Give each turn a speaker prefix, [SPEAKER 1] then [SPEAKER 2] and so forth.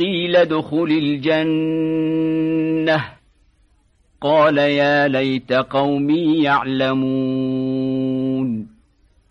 [SPEAKER 1] قيل ادخل الجنة. قال يا ليت قومي يعلمون.